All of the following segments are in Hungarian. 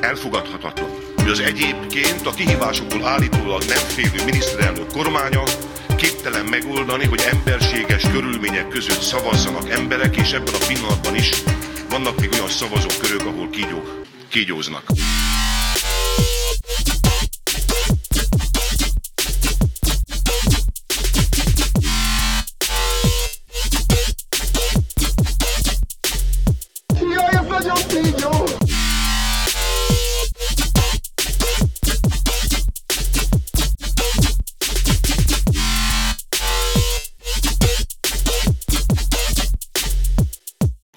Elfogadhatatlan, hogy az egyébként a kihívásokból állítólag nem félő miniszterelnök kormánya képtelen megoldani, hogy emberséges körülmények között szavazzanak emberek, és ebben a pillanatban is vannak még olyan szavazókörök, ahol kígyók, kígyóznak.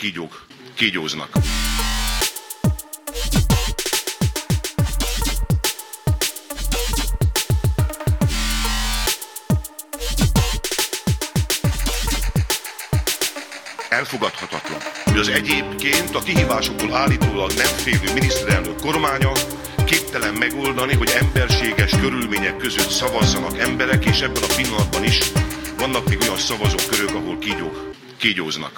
Kígyók, kígyóznak. Elfogadhatatlan, hogy az egyébként a kihívásokból állítólag nem félő miniszterelnök kormánya képtelen megoldani, hogy emberséges körülmények között szavazzanak emberek, és ebben a pillanatban is vannak még olyan szavazókörök, ahol kígyók, kígyóznak.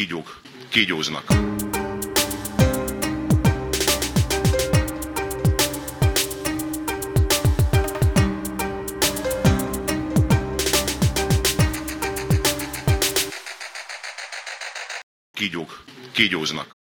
Kígyók, kígyóznak. Kígyók, kígyóznak.